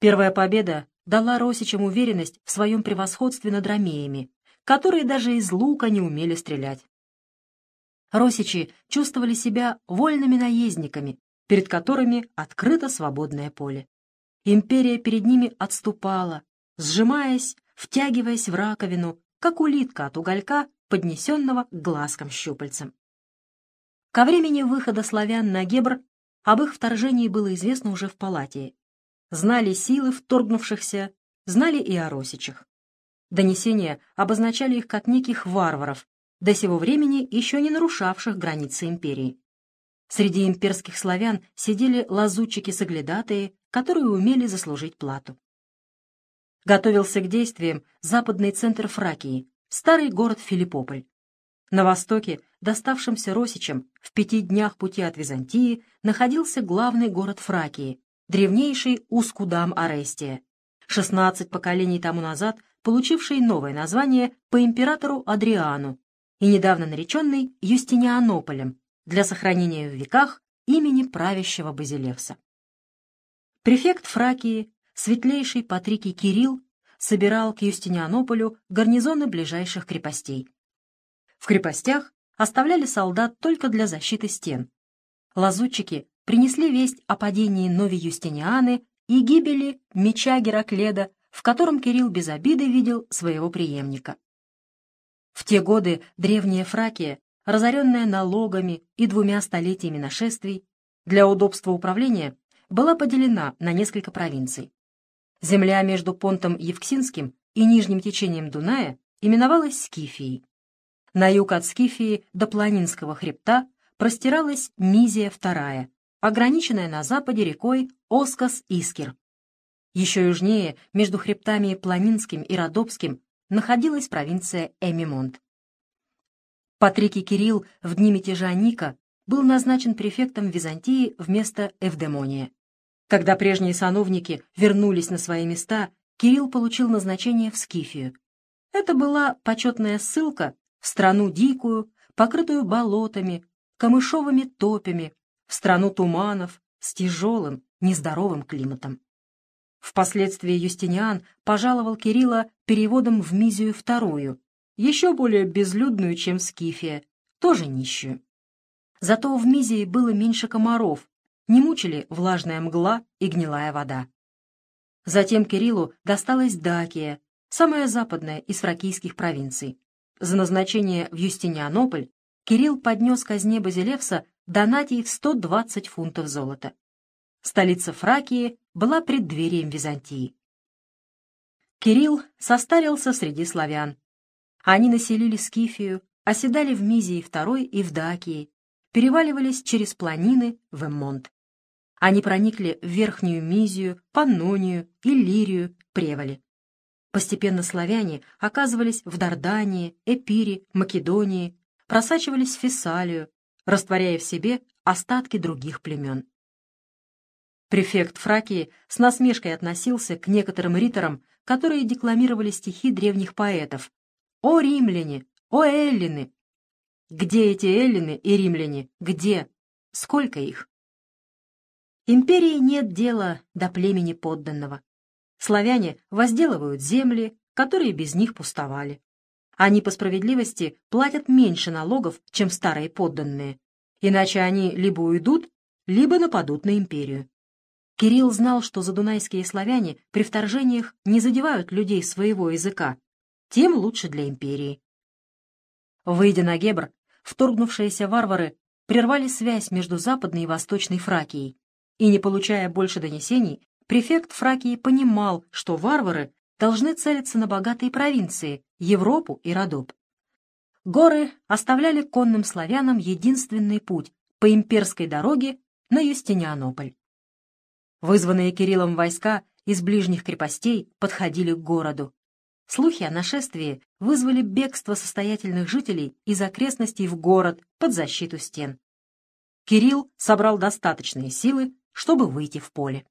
Первая победа дала Росичам уверенность в своем превосходстве над ромеями, которые даже из лука не умели стрелять. Росичи чувствовали себя вольными наездниками, перед которыми открыто свободное поле. Империя перед ними отступала, сжимаясь, втягиваясь в раковину, как улитка от уголька, поднесенного к глазкам щупальцем. Ко времени выхода славян на Гебр об их вторжении было известно уже в Палатии. Знали силы вторгнувшихся, знали и о Росичах. Донесения обозначали их как неких варваров, до сего времени еще не нарушавших границы империи. Среди имперских славян сидели лазутчики-соглядатые, которые умели заслужить плату. Готовился к действиям западный центр Фракии, старый город Филиппополь. На востоке, доставшемся Росичам, в пяти днях пути от Византии, находился главный город Фракии, древнейший Ускудам Арестия, 16 поколений тому назад получивший новое название по императору Адриану и недавно нареченный Юстинианополем для сохранения в веках имени правящего Базилевса. Префект Фракии, светлейший Патрикий Кирилл, собирал к Юстинианополю гарнизоны ближайших крепостей. В крепостях оставляли солдат только для защиты стен. Лазутчики принесли весть о падении Нови Юстинианы и гибели меча Геракледа, в котором Кирилл без обиды видел своего преемника. В те годы древняя Фракия, разоренная налогами и двумя столетиями нашествий, для удобства управления была поделена на несколько провинций. Земля между понтом Евксинским и нижним течением Дуная именовалась Скифией. На юг от Скифии до Планинского хребта простиралась Мизия II, ограниченная на западе рекой Оскас-Искер. Еще южнее, между хребтами Планинским и Родопским, находилась провинция Эмимонт. Патрикий Кирилл в дни мятежа Ника был назначен префектом Византии вместо Эвдемония. Когда прежние сановники вернулись на свои места, Кирилл получил назначение в Скифию. Это была почетная ссылка в страну дикую, покрытую болотами, камышовыми топями, в страну туманов с тяжелым, нездоровым климатом. Впоследствии Юстиниан пожаловал Кирилла переводом в Мизию вторую, еще более безлюдную, чем Скифия, тоже нищую. Зато в Мизии было меньше комаров, не мучили влажная мгла и гнилая вода. Затем Кириллу досталась Дакия, самая западная из фракийских провинций. За назначение в Юстинианополь Кирилл поднес казне Базилевса донатий в 120 фунтов золота. Столица Фракии была преддверием Византии. Кирилл состарился среди славян. Они населили Скифию, оседали в Мизии II и в Дакии, переваливались через планины в Эммонт. Они проникли в Верхнюю Мизию, Паннонию, Иллирию, Превали. Постепенно славяне оказывались в Дардании, Эпире, Македонии, просачивались в Фессалию, растворяя в себе остатки других племен. Префект Фракии с насмешкой относился к некоторым риторам, которые декламировали стихи древних поэтов. «О римляне! О эллины!» Где эти эллины и римляне? Где? Сколько их? Империи нет дела до племени подданного. Славяне возделывают земли, которые без них пустовали. Они по справедливости платят меньше налогов, чем старые подданные, иначе они либо уйдут, либо нападут на империю. Кирилл знал, что задунайские славяне при вторжениях не задевают людей своего языка, тем лучше для империи. Выйдя на Гебр, вторгнувшиеся варвары прервали связь между Западной и Восточной Фракией, и, не получая больше донесений, префект Фракии понимал, что варвары должны целиться на богатые провинции, Европу и Родоп. Горы оставляли конным славянам единственный путь по имперской дороге на Юстинианополь. Вызванные Кириллом войска из ближних крепостей подходили к городу. Слухи о нашествии вызвали бегство состоятельных жителей из окрестностей в город под защиту стен. Кирилл собрал достаточные силы, чтобы выйти в поле.